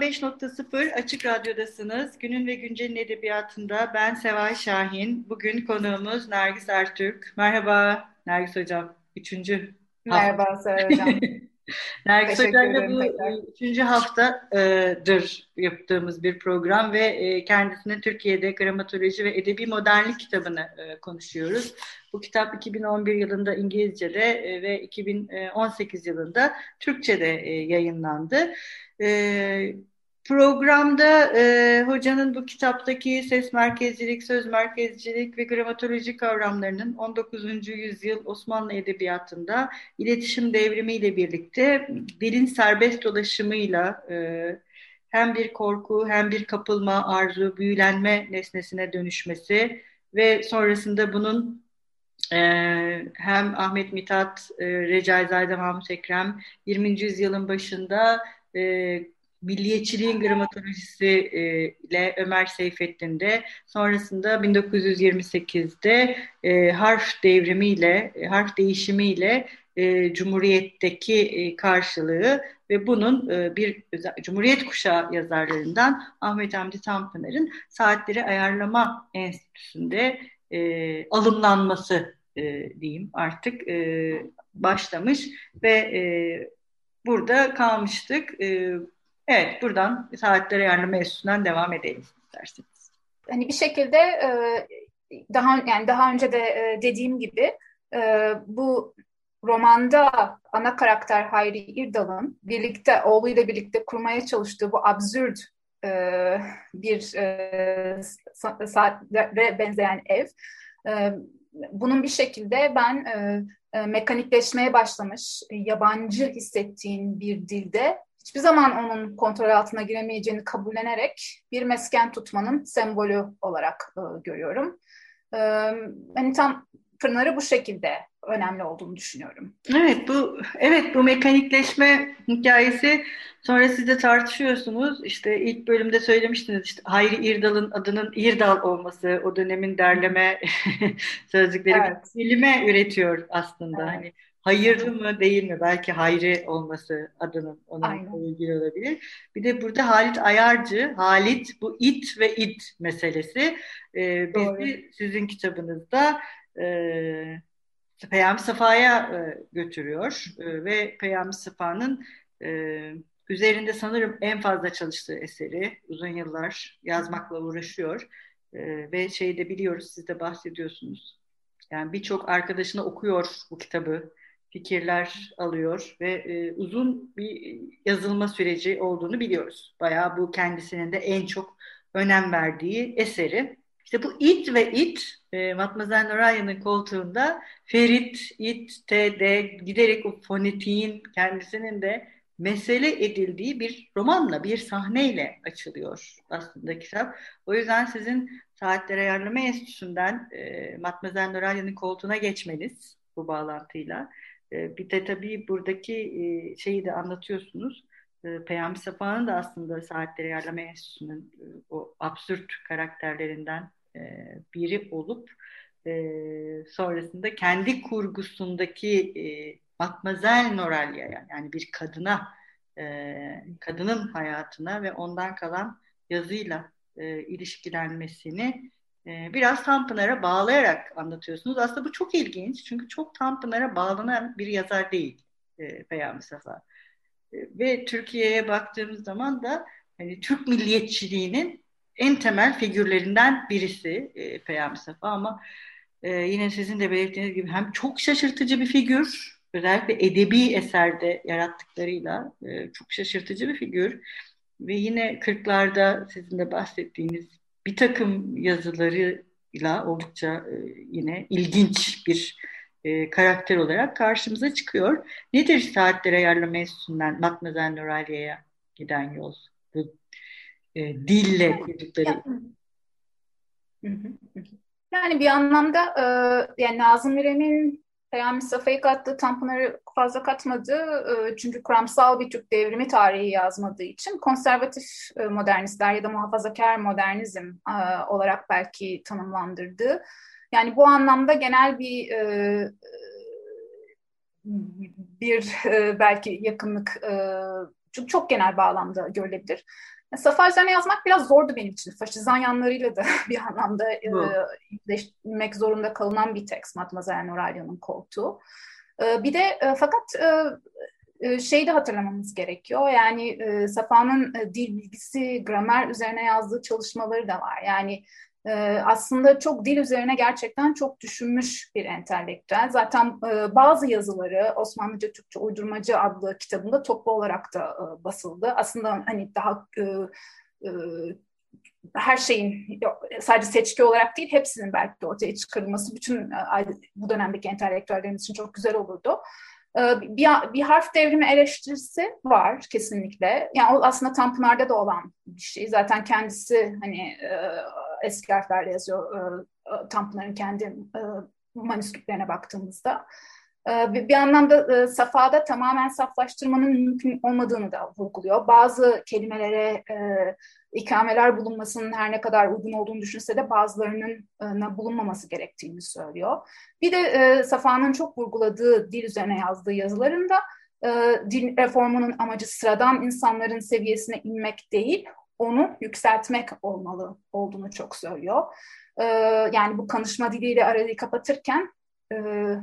95.0 Açık Radyo'dasınız. Günün ve Güncel'in edebiyatında ben Seval Şahin. Bugün konuğumuz Nergis Ertürk. Merhaba Nergis Hocam. Üçüncü Merhaba Seval Hocam. Nergis Hoca'yla bu tekrar. üçüncü haftadır yaptığımız bir program ve e, kendisine Türkiye'de gramatoloji ve edebi modernlik kitabını e, konuşuyoruz. Bu kitap 2011 yılında İngilizce'de e, ve 2018 yılında Türkçe'de yayınlandı. Programda e, hocanın bu kitaptaki ses merkezcilik, söz merkezcilik ve gramatoloji kavramlarının 19. yüzyıl Osmanlı Edebiyatı'nda iletişim devrimiyle birlikte dilin serbest dolaşımıyla e, hem bir korku hem bir kapılma, arzu, büyülenme nesnesine dönüşmesi ve sonrasında bunun e, hem Ahmet Mithat, e, Recaizade Mahmut Ekrem 20. yüzyılın başında e, milliyetçiliğin gramatolojisi e, ile Ömer Seyfettin'de sonrasında 1928'de e, harf devrimiyle, e, harf değişimiyle e, Cumhuriyet'teki e, karşılığı ve bunun e, bir Cumhuriyet kuşağı yazarlarından Ahmet Hamdi Tanpınar'ın Saatleri Ayarlama Enstitüsü'nde e, alımlanması e, diyeyim artık e, başlamış ve e, burada kalmıştık. E, Evet, buradan saatlere ayarlama enstitüsünden devam edelim isterseniz. Hani bir şekilde e, daha yani daha önce de e, dediğim gibi e, bu romanda ana karakter Hayri İrdal'ın birlikte oğluyla birlikte kurmaya çalıştığı bu absürt bir saatlere benzeyen ev bunun bir şekilde ben mekanikleşmeye başlamış, yabancı hissettiğin bir dilde hiçbir zaman onun kontrol altına giremeyeceğini kabullenerek bir mesken tutmanın sembolü olarak e, görüyorum. E, hani tam Pınar'ı bu şekilde önemli olduğunu düşünüyorum. Evet bu evet bu mekanikleşme hikayesi sonra siz de tartışıyorsunuz. İşte ilk bölümde söylemiştiniz işte Hayri İrdal'ın adının İrdal olması o dönemin derleme sözcükleri evet. bilime üretiyor aslında. Evet. Hani hayırlı mı değil mi? Belki hayri olması adının ona ilgili olabilir. Bir de burada Halit Ayarcı, Halit bu it ve it meselesi e, bizi sizin kitabınızda e, Peyami Safa'ya e, götürüyor e, ve Peyami Safa'nın e, üzerinde sanırım en fazla çalıştığı eseri uzun yıllar yazmakla uğraşıyor e, ve şeyi de biliyoruz siz de bahsediyorsunuz. Yani birçok arkadaşına okuyor bu kitabı fikirler alıyor ve e, uzun bir yazılma süreci olduğunu biliyoruz. Bayağı bu kendisinin de en çok önem verdiği eseri. İşte bu it ve it, e, Matmazel Noraya'nın koltuğunda Ferit, it, t, d giderek o fonetiğin kendisinin de mesele edildiği bir romanla, bir sahneyle açılıyor aslında kitap. O yüzden sizin Saatler Ayarlama Enstitüsü'nden e, Matmazel Noraya'nın koltuğuna geçmeniz bu bağlantıyla bir de tabii buradaki e, şeyi de anlatıyorsunuz. E, Peyami Safa'nın da aslında Saatleri Ayarlama Enstitüsü'nün e, o absürt karakterlerinden biri olup sonrasında kendi kurgusundaki Matmazel Noralya'ya yani bir kadına kadının hayatına ve ondan kalan yazıyla ilişkilenmesini ee, biraz Tanpınar'a bağlayarak anlatıyorsunuz. Aslında bu çok ilginç çünkü çok Tanpınar'a bağlanan bir yazar değil e, Peyami Safa. E, ve Türkiye'ye baktığımız zaman da hani Türk milliyetçiliğinin en temel figürlerinden birisi e, Peyami Safa ama e, yine sizin de belirttiğiniz gibi hem çok şaşırtıcı bir figür özellikle edebi eserde yarattıklarıyla e, çok şaşırtıcı bir figür ve yine 40'larda sizin de bahsettiğiniz bir takım yazıları ile oldukça e, yine ilginç bir e, karakter olarak karşımıza çıkıyor. Nedir saatler ayarlama enstitüsünden Matmazel Nuraliye'ye giden yol? Bu e, dille kurdukları. Yani bir anlamda e, yani Nazım İrem'in Peyami Safa'yı kattığı Tanpınar'ı fazla katmadı. E, çünkü kuramsal bir Türk devrimi tarihi yazmadığı için konservatif e, modernistler ya da muhafazakar modernizm e, olarak belki tanımlandırdı. Yani bu anlamda genel bir bir belki yakınlık çünkü çok genel bağlamda görülebilir. Safa üzerine yazmak biraz zordu benim için. Faşizan yanlarıyla da bir anlamda yüzleşmek zorunda kalınan bir tekst Matmazel Noralya'nın koltuğu. E, bir de e, fakat e, şeyi de hatırlamamız gerekiyor. Yani Safa'nın dil bilgisi, gramer üzerine yazdığı çalışmaları da var. Yani e, aslında çok dil üzerine gerçekten çok düşünmüş bir entelektüel. Zaten e, bazı yazıları Osmanlıca Türkçe Uydurmacı adlı kitabında toplu olarak da e, basıldı. Aslında hani daha e, e, her şeyin sadece seçki olarak değil hepsinin belki de ortaya çıkarılması bütün e, bu dönemdeki entelektüellerimiz için çok güzel olurdu. E, bir, bir harf devrimi eleştirisi var kesinlikle. Yani o aslında Tanpınar'da da olan bir şey. Zaten kendisi hani e, eski harflerle yazıyor e, e, Tanpınar'ın kendi e, manüskriptlerine baktığımızda. E, bir, bir anlamda e, safhada tamamen saflaştırmanın mümkün olmadığını da vurguluyor. Bazı kelimelere e, ikameler bulunmasının her ne kadar uygun olduğunu düşünse de bazılarının e, bulunmaması gerektiğini söylüyor. Bir de e, Safa'nın çok vurguladığı dil üzerine yazdığı yazılarında e, din reformunun amacı sıradan insanların seviyesine inmek değil, onu yükseltmek olmalı olduğunu çok söylüyor. Ee, yani bu konuşma diliyle arayı kapatırken e,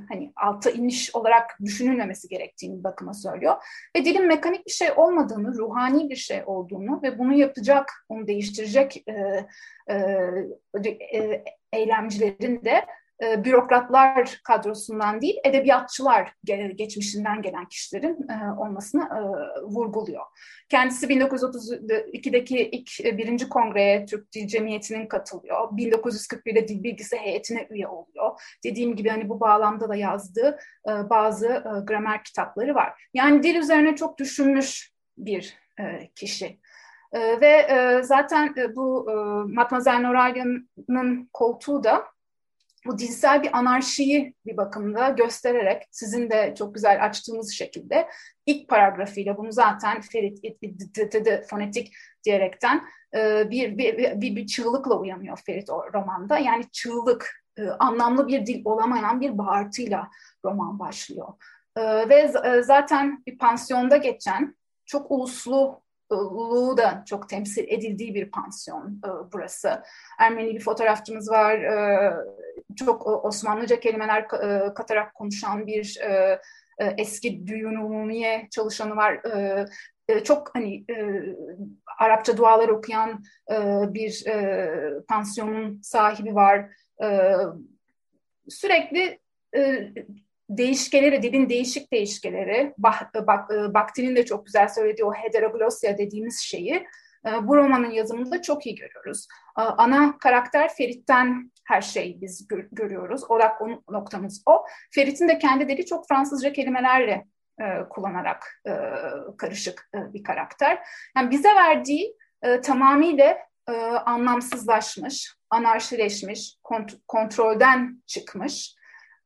hani alta iniş olarak düşünülmemesi gerektiğini bakıma söylüyor. Ve dilin mekanik bir şey olmadığını, ruhani bir şey olduğunu ve bunu yapacak, onu değiştirecek e, e, eylemcilerin de e, bürokratlar kadrosundan değil, edebiyatçılar geçmişinden gelen kişilerin e, olmasını e, vurguluyor. Kendisi 1932'deki ilk e, birinci kongreye Türk Dil Cemiyeti'nin katılıyor. 1941'de Dil Bilgisi Heyeti'ne üye oluyor. Dediğim gibi hani bu bağlamda da yazdığı bazı gramer kitapları var. Yani dil üzerine çok düşünmüş bir kişi. Ve zaten bu e, Matmazel Noralya'nın koltuğu da bu dinsel bir anarşiyi bir bakımda göstererek sizin de çok güzel açtığınız şekilde ilk paragrafıyla bunu zaten Ferit fonetik diyerekten e, bir, bir, bir, bir çığlıkla uyanıyor Ferit o romanda. Yani çığlık, e, anlamlı bir dil olamayan bir bağırtıyla roman başlıyor. E, ve zaten bir pansiyonda geçen çok uluslu Luğu da çok temsil edildiği bir pansiyon e, burası. Ermeni bir fotoğrafçımız var. E, çok Osmanlıca kelimeler e, katarak konuşan bir e, e, eski düğün çalışanı var. E, e, çok hani e, Arapça dualar okuyan e, bir e, pansiyonun sahibi var. E, sürekli e, değişkeleri, dilin değişik değişkeleri, bak, bak, e, Bakti'nin de çok güzel söylediği o heteroglosya dediğimiz şeyi e, bu romanın yazımında çok iyi görüyoruz. E, ana karakter Ferit'ten her şeyi biz gör, görüyoruz. Odak noktamız o. Ferit'in de kendi dili çok Fransızca kelimelerle kullanarak karışık bir karakter. Yani bize verdiği tamamıyla anlamsızlaşmış, anarşileşmiş, kont- kontrolden çıkmış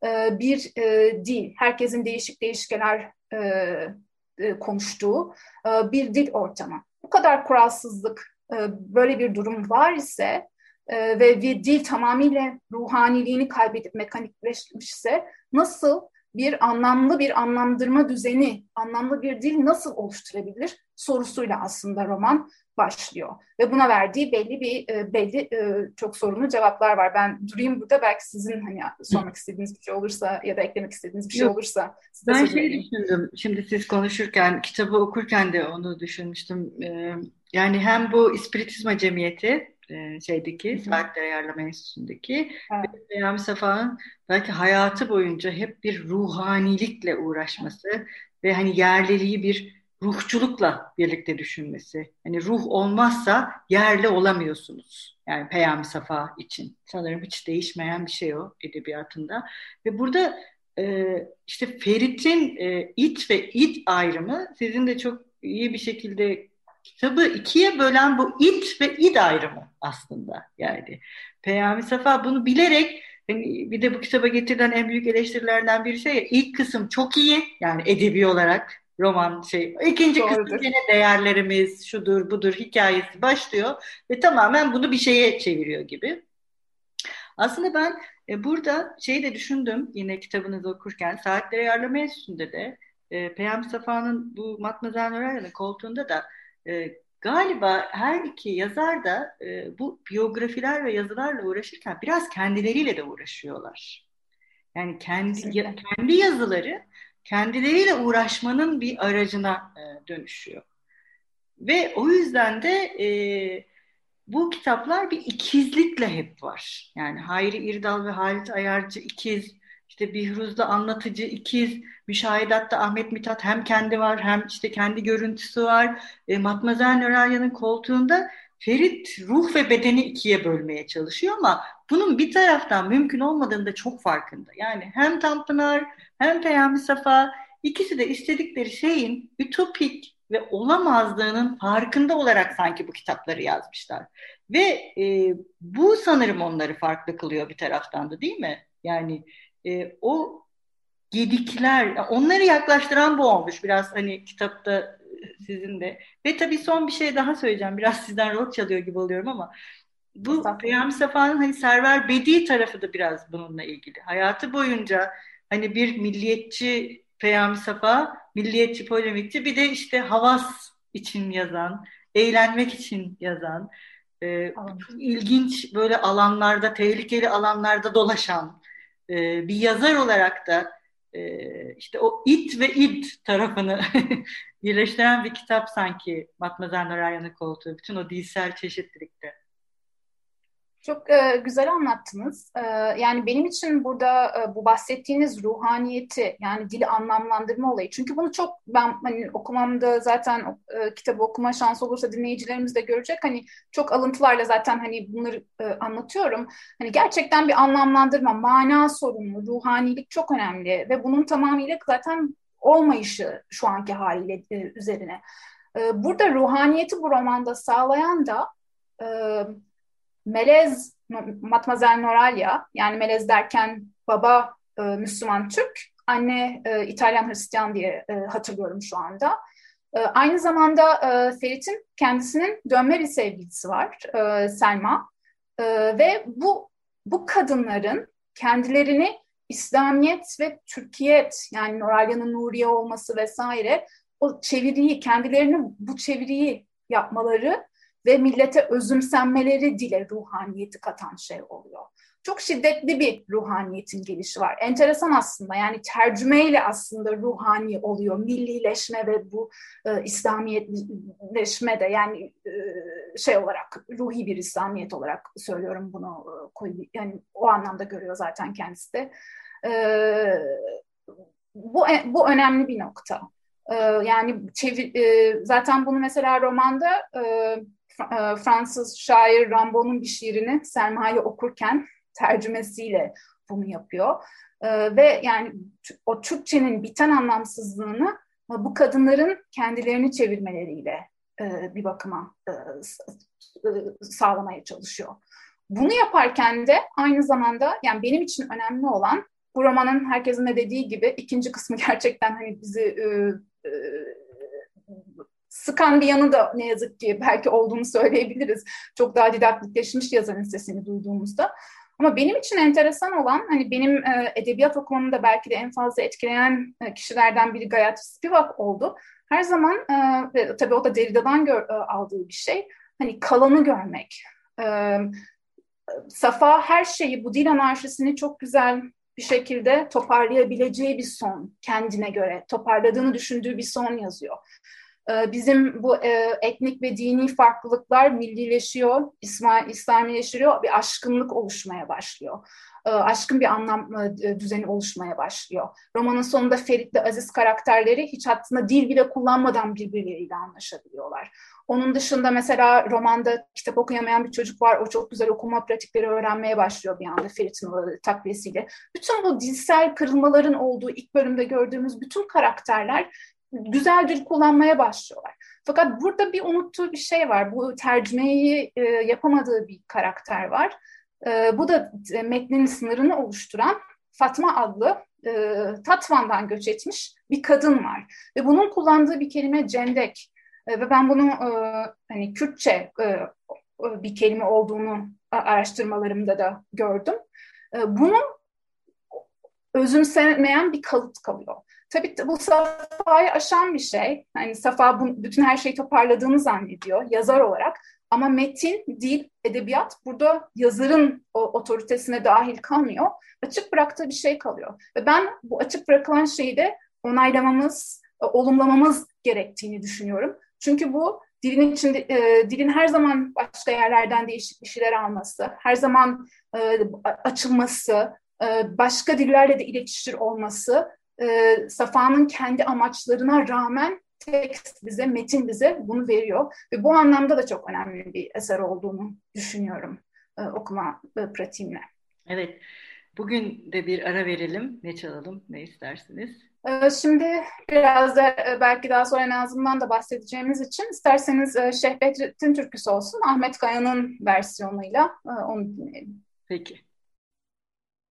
e, bir e, dil, herkesin değişik değişkeler e, konuştuğu bir dil ortamı. Bu kadar kuralsızlık, böyle bir durum var ise e, ve dil tamamıyla ruhaniliğini kaybedip mekanikleşmişse nasıl bir anlamlı bir anlamdırma düzeni, anlamlı bir dil nasıl oluşturabilir sorusuyla aslında roman başlıyor. Ve buna verdiği belli bir e, belli e, çok sorunlu cevaplar var. Ben durayım burada belki sizin hani sormak istediğiniz bir şey olursa ya da eklemek istediğiniz bir şey Yok. olursa Ben şey düşündüm. Şimdi siz konuşurken, kitabı okurken de onu düşünmüştüm. Yani hem bu İspiritizma Cemiyeti şeydeki, Saatler Ayarlama Enstitüsü'ndeki evet. ve Peyami Safa'nın belki hayatı boyunca hep bir ruhanilikle uğraşması ve hani yerliliği bir ruhçulukla birlikte düşünmesi. Hani ruh olmazsa yerli olamıyorsunuz. Yani Peyami Safa için. Sanırım hiç değişmeyen bir şey o edebiyatında. Ve burada e, işte Ferit'in e, it ve id ayrımı sizin de çok iyi bir şekilde kitabı ikiye bölen bu it ve id ayrımı aslında. Yani Peyami Safa bunu bilerek hani bir de bu kitaba getirilen en büyük eleştirilerden bir şey ya, ilk kısım çok iyi yani edebi olarak roman şey. İkinci Doğrudur. kısım yine değerlerimiz şudur budur hikayesi başlıyor ve tamamen bunu bir şeye çeviriyor gibi. Aslında ben e, burada şeyi de düşündüm yine kitabınızı okurken Saatleri Ayarlama Enstitüsü'nde de e, Peyami Safa'nın bu Matmazel Noralya'nın koltuğunda da e, galiba her iki yazar da e, bu biyografiler ve yazılarla uğraşırken biraz kendileriyle de uğraşıyorlar. Yani kendi ya, kendi yazıları kendileriyle uğraşmanın bir aracına e, dönüşüyor. Ve o yüzden de e, bu kitaplar bir ikizlikle hep var. Yani Hayri İrdal ve Halit Ayarcı ikiz, işte Bihruz'da anlatıcı ikiz, Müşahidat'ta Ahmet Mithat hem kendi var hem işte kendi görüntüsü var. E, Matmazel Nöralya'nın koltuğunda Ferit ruh ve bedeni ikiye bölmeye çalışıyor ama bunun bir taraftan mümkün olmadığını da çok farkında. Yani hem Tanpınar hem Peyami Safa ikisi de istedikleri şeyin ütopik ve olamazlığının farkında olarak sanki bu kitapları yazmışlar. Ve e, bu sanırım onları farklı kılıyor bir taraftan da değil mi? Yani e, o gedikler, onları yaklaştıran bu olmuş. Biraz hani kitapta sizin de. Ve tabii son bir şey daha söyleyeceğim. Biraz sizden rol çalıyor gibi oluyorum ama bu Peyami Safa'nın hani Server Bedi tarafı da biraz bununla ilgili. Hayatı boyunca hani bir milliyetçi Peyami Safa, milliyetçi polemikçi bir de işte havas için yazan, eğlenmek için yazan, e, ilginç böyle alanlarda, tehlikeli alanlarda dolaşan e, bir yazar olarak da e, işte o it ve id tarafını birleştiren bir kitap sanki Matmazel Norayan'ın koltuğu. Bütün o dilsel çeşitlilikte. Çok e, güzel anlattınız. E, yani benim için burada e, bu bahsettiğiniz ruhaniyeti yani dili anlamlandırma olayı. Çünkü bunu çok ben hani okumamda zaten e, kitabı okuma şansı olursa dinleyicilerimiz de görecek. Hani çok alıntılarla zaten hani bunları e, anlatıyorum. Hani gerçekten bir anlamlandırma, mana sorunu, ruhanilik çok önemli ve bunun tamamıyla zaten olmayışı şu anki haliyle e, üzerine. E, burada ruhaniyeti bu romanda sağlayan da e, Melez Matmazel Noralya yani Melez derken baba e, Müslüman Türk, anne e, İtalyan Hristiyan diye e, hatırlıyorum şu anda. E, aynı zamanda e, Ferit'in kendisinin dönme bir sevgilisi var e, Selma e, ve bu bu kadınların kendilerini İslamiyet ve Türkiyet yani Noralya'nın Nuriye olması vesaire o çeviriyi kendilerini bu çeviriyi yapmaları ve millete özümsenmeleri dile ruhaniyeti katan şey oluyor. Çok şiddetli bir ruhaniyetin gelişi var. Enteresan aslında yani tercümeyle aslında ruhani oluyor. Millileşme ve bu e, İslamiyetleşme de yani e, şey olarak ruhi bir İslamiyet olarak söylüyorum bunu e, yani o anlamda görüyor zaten kendisi de. E, bu, bu önemli bir nokta. E, yani çevir, e, zaten bunu mesela romanda e, e, Fransız şair Rimbaud'un bir şiirini Selma'yı okurken tercümesiyle bunu yapıyor. E, ve yani o Türkçenin biten anlamsızlığını e, bu kadınların kendilerini çevirmeleriyle bir bakıma sağlamaya çalışıyor. Bunu yaparken de aynı zamanda yani benim için önemli olan bu romanın herkesin de dediği gibi ikinci kısmı gerçekten hani bizi sıkan bir yanı da ne yazık ki belki olduğunu söyleyebiliriz. Çok daha didaktikleşmiş yazarın sesini duyduğumuzda. Ama benim için enteresan olan hani benim e, edebiyat okumamı da belki de en fazla etkileyen e, kişilerden biri Gayat Spivak oldu. Her zaman e, tabii o da Derrida'dan e, aldığı bir şey. Hani kalanı görmek. E, Safa her şeyi bu dil anarşisini çok güzel bir şekilde toparlayabileceği bir son kendine göre toparladığını düşündüğü bir son yazıyor. Ee, bizim bu e, etnik ve dini farklılıklar millileşiyor, İslamileşiyor, bir aşkınlık oluşmaya başlıyor. e, aşkın bir anlam e, düzeni oluşmaya başlıyor. Romanın sonunda Ferit ve Aziz karakterleri hiç aslında dil bile kullanmadan birbirleriyle anlaşabiliyorlar. Onun dışında mesela romanda kitap okuyamayan bir çocuk var. O çok güzel okuma pratikleri öğrenmeye başlıyor bir anda Ferit'in takviyesiyle. Bütün bu dilsel kırılmaların olduğu ilk bölümde gördüğümüz bütün karakterler güzel dil kullanmaya başlıyorlar. Fakat burada bir unuttuğu bir şey var. Bu tercümeyi e, yapamadığı bir karakter var. E, bu da e, metnin sınırını oluşturan Fatma adlı e, Tatvan'dan göç etmiş bir kadın var. Ve bunun kullandığı bir kelime cendek. E, ve ben bunu e, hani Kürtçe e, bir kelime olduğunu araştırmalarımda da gördüm. E, bunu özümsemeyen bir kalıt kalıyor. Tabii bu Safa'yı aşan bir şey. Yani Safa bütün her şeyi toparladığını zannediyor yazar olarak. Ama metin, dil, edebiyat burada yazarın o otoritesine dahil kalmıyor. Açık bıraktığı bir şey kalıyor. Ve ben bu açık bırakılan şeyi de onaylamamız, e, olumlamamız gerektiğini düşünüyorum. Çünkü bu dilin içinde e, dilin her zaman başka yerlerden değişik bir şeyler alması, her zaman e, açılması, e, başka dillerle de iletişir olması e, Safa'nın kendi amaçlarına rağmen tekst bize, metin bize bunu veriyor. Ve bu anlamda da çok önemli bir eser olduğunu düşünüyorum e, okuma e, pratiğimle. Evet. Bugün de bir ara verelim. Ne çalalım, ne istersiniz? E, şimdi biraz da e, belki daha sonra Nazım'dan da bahsedeceğimiz için isterseniz e, Şehbettin türküsü olsun. Ahmet Kaya'nın versiyonuyla onu dinleyelim. Peki.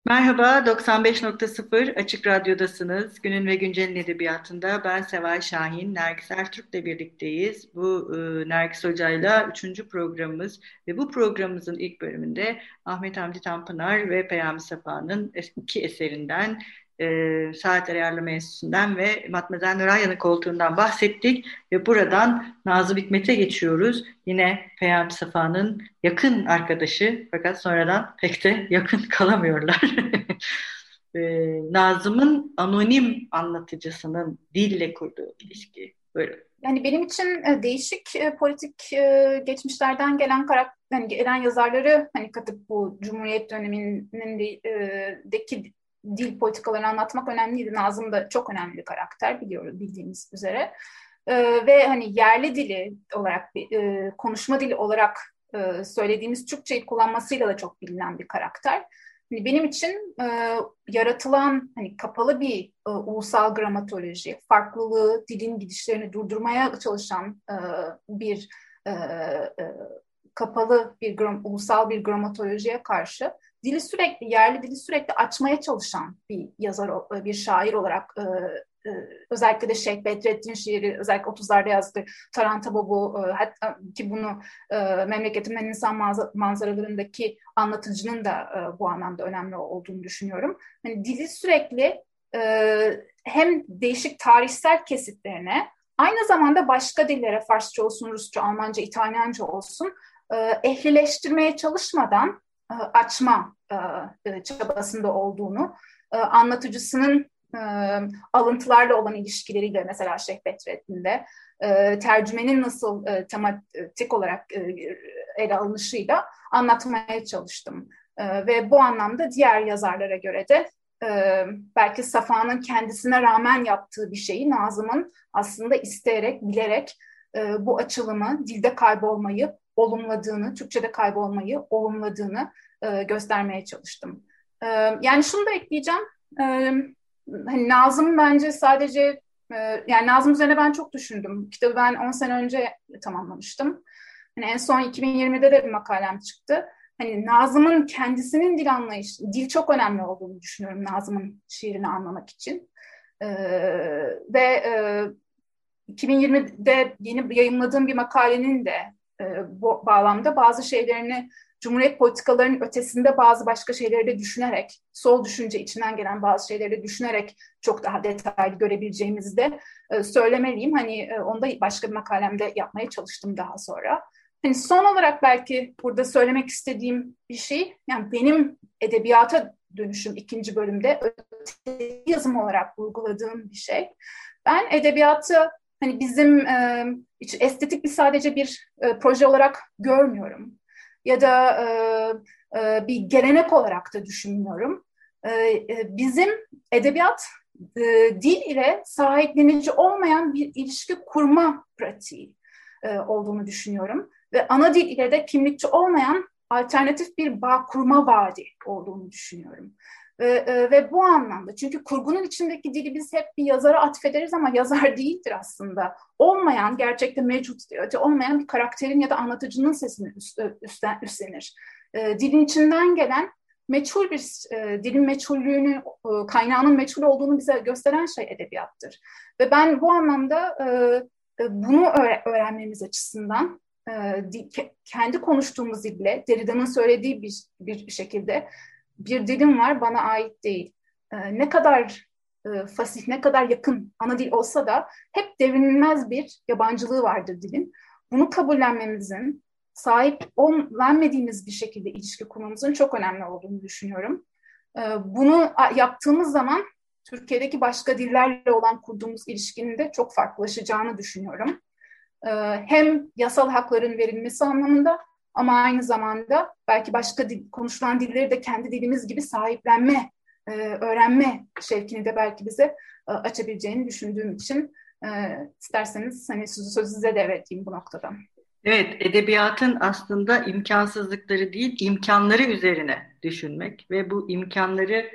Merhaba, 95.0 Açık Radyo'dasınız. Günün ve Güncel'in edebiyatında ben Seval Şahin, Nergis Ertürk'le birlikteyiz. Bu e, Nergis Hoca'yla üçüncü programımız ve bu programımızın ilk bölümünde Ahmet Hamdi Tanpınar ve Peyami Safa'nın iki eserinden e, Saatler Ayarlama Enstitüsü'nden ve Matmazel Nurayan'ın koltuğundan bahsettik ve buradan Nazım Hikmet'e geçiyoruz. Yine Peyami Safa'nın yakın arkadaşı fakat sonradan pek de yakın kalamıyorlar. e, Nazım'ın anonim anlatıcısının dille kurduğu ilişki. Buyurun. Yani benim için e, değişik e, politik e, geçmişlerden gelen karakter, yani gelen yazarları hani katıp bu Cumhuriyet dönemindeki dil politikalarını anlatmak önemliydi. Nazım da çok önemli bir karakter biliyoruz bildiğimiz üzere. E, ve hani yerli dili olarak, e, konuşma dili olarak e, söylediğimiz Türkçeyi kullanmasıyla da çok bilinen bir karakter. Hani benim için e, yaratılan hani kapalı bir e, ulusal gramatoloji, farklılığı, dilin gidişlerini durdurmaya çalışan e, bir e, e, kapalı bir ulusal bir gramatolojiye karşı dili sürekli, yerli dili sürekli açmaya çalışan bir yazar, bir şair olarak e, e, özellikle de Şeyh Bedrettin şiiri, özellikle 30'larda yazdığı Taranta Bobu, e, hatta ki bunu e, memleketimin insan manzaralarındaki anlatıcının da e, bu anlamda önemli olduğunu düşünüyorum. Hani dili sürekli e, hem değişik tarihsel kesitlerine, aynı zamanda başka dillere, Farsça olsun, Rusça, Almanca, İtalyanca olsun, e, ehlileştirmeye çalışmadan e, açma e, e, çabasında olduğunu, anlatıcısının alıntılarla olan ilişkileriyle mesela Şeyh Bedrettin'de tercümenin nasıl tematik olarak ele alınışıyla anlatmaya çalıştım. Ve bu anlamda diğer yazarlara göre de belki Safa'nın kendisine rağmen yaptığı bir şeyi Nazım'ın aslında isteyerek, bilerek bu açılımı, dilde kaybolmayı olumladığını, Türkçe'de kaybolmayı olumladığını e, göstermeye çalıştım. E, yani şunu da ekleyeceğim. E, hani Nazım bence sadece e, yani Nazım üzerine ben çok düşündüm. Kitabı ben 10 sene önce tamamlamıştım. Hani en son 2020'de de bir makalem çıktı. Hani Nazım'ın kendisinin dil anlayışı, dil çok önemli olduğunu düşünüyorum Nazım'ın şiirini anlamak için. Ee, ve e, 2020'de yeni yayınladığım bir makalenin de bu bağlamda bazı şeylerini Cumhuriyet politikalarının ötesinde bazı başka şeyleri de düşünerek, sol düşünce içinden gelen bazı şeyleri de düşünerek çok daha detaylı görebileceğimizi de e, söylemeliyim. Hani e, onu da başka bir makalemde yapmaya çalıştım daha sonra. Hani son olarak belki burada söylemek istediğim bir şey, yani benim edebiyata dönüşüm ikinci bölümde yazım olarak vurguladığım bir şey. Ben edebiyatı hani bizim e, estetik bir sadece bir e, proje olarak görmüyorum. ya da e, e, bir gelenek olarak da düşünmüyorum. E, e, bizim edebiyat e, dil ile sahiplenici olmayan bir ilişki kurma pratiği e, olduğunu düşünüyorum. Ve ana dil ile de kimlikçi olmayan alternatif bir bağ kurma vaadi olduğunu düşünüyorum. Ve, e, ve bu anlamda çünkü kurgunun içindeki dili biz hep bir yazara atfederiz ama yazar değildir aslında. Olmayan, gerçekte mevcut olmayan bir karakterin ya da anlatıcının sesini üst, üstten, üstlenir. E, dilin içinden gelen meçhul bir e, dilin meçhullüğünü, e, kaynağının meçhul olduğunu bize gösteren şey edebiyattır. Ve ben bu anlamda e, e bunu öğrenmemiz açısından e, kendi konuştuğumuz dille, Derrida'nın söylediği bir, bir şekilde bir dilim var bana ait değil. E, ne kadar e, fasih, ne kadar yakın ana dil olsa da hep devrilmez bir yabancılığı vardır dilin. Bunu kabullenmemizin, sahip olmamadığımız bir şekilde ilişki kurmamızın çok önemli olduğunu düşünüyorum. E, bunu yaptığımız zaman Türkiye'deki başka dillerle olan kurduğumuz ilişkinin de çok farklılaşacağını düşünüyorum. E, hem yasal hakların verilmesi anlamında ama aynı zamanda belki başka dil, konuşulan dilleri de kendi dilimiz gibi sahiplenme, e, öğrenme şevkini de belki bize e, açabileceğini düşündüğüm için e, isterseniz hani sözü, sözü size devredeyim bu noktada. Evet, edebiyatın aslında imkansızlıkları değil, imkanları üzerine düşünmek ve bu imkanları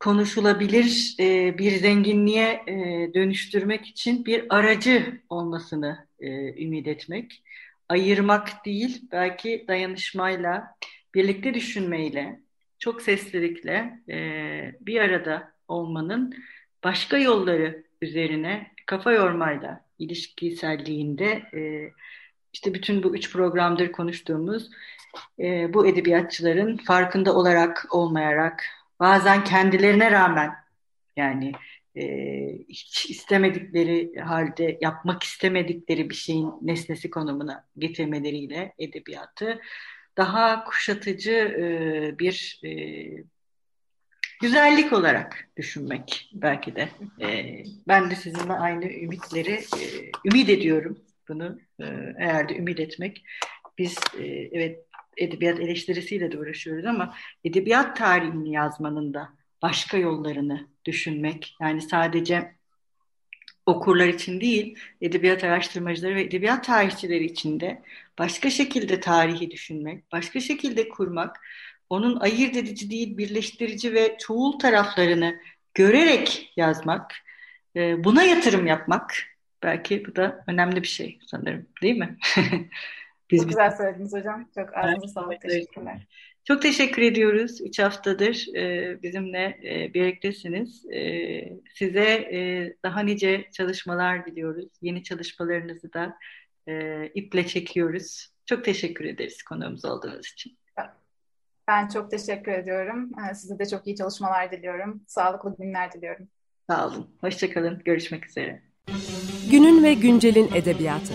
konuşulabilir e, bir zenginliğe e, dönüştürmek için bir aracı olmasını e, ümit etmek ayırmak değil, belki dayanışmayla, birlikte düşünmeyle, çok seslilikle e, bir arada olmanın başka yolları üzerine kafa yormayla ilişkiselliğinde e, işte bütün bu üç programdır konuştuğumuz e, bu edebiyatçıların farkında olarak olmayarak bazen kendilerine rağmen yani hiç istemedikleri halde yapmak istemedikleri bir şeyin nesnesi konumuna getirmeleriyle edebiyatı daha kuşatıcı e, bir e, güzellik olarak düşünmek belki de. E, ben de sizinle aynı ümitleri e, ümit ediyorum bunu. E, eğer de ümit etmek biz e, evet edebiyat eleştirisiyle de uğraşıyoruz ama edebiyat tarihini yazmanın da başka yollarını düşünmek. Yani sadece okurlar için değil, edebiyat araştırmacıları ve edebiyat tarihçileri için de başka şekilde tarihi düşünmek, başka şekilde kurmak, onun ayırt edici değil, birleştirici ve çoğul taraflarını görerek yazmak, e, buna yatırım yapmak belki bu da önemli bir şey sanırım değil mi? Biz Çok güzel söylediniz hocam. Çok ağzınıza sağlık. Teşekkürler. Çok teşekkür ediyoruz. Üç haftadır e, bizimle e, birliktesiniz. E, size e, daha nice çalışmalar diliyoruz. Yeni çalışmalarınızı da e, iple çekiyoruz. Çok teşekkür ederiz konuğumuz olduğunuz için. Ben çok teşekkür ediyorum. E, size de çok iyi çalışmalar diliyorum. Sağlıklı günler diliyorum. Sağ olun. Hoşçakalın. Görüşmek üzere. Günün ve güncelin edebiyatı.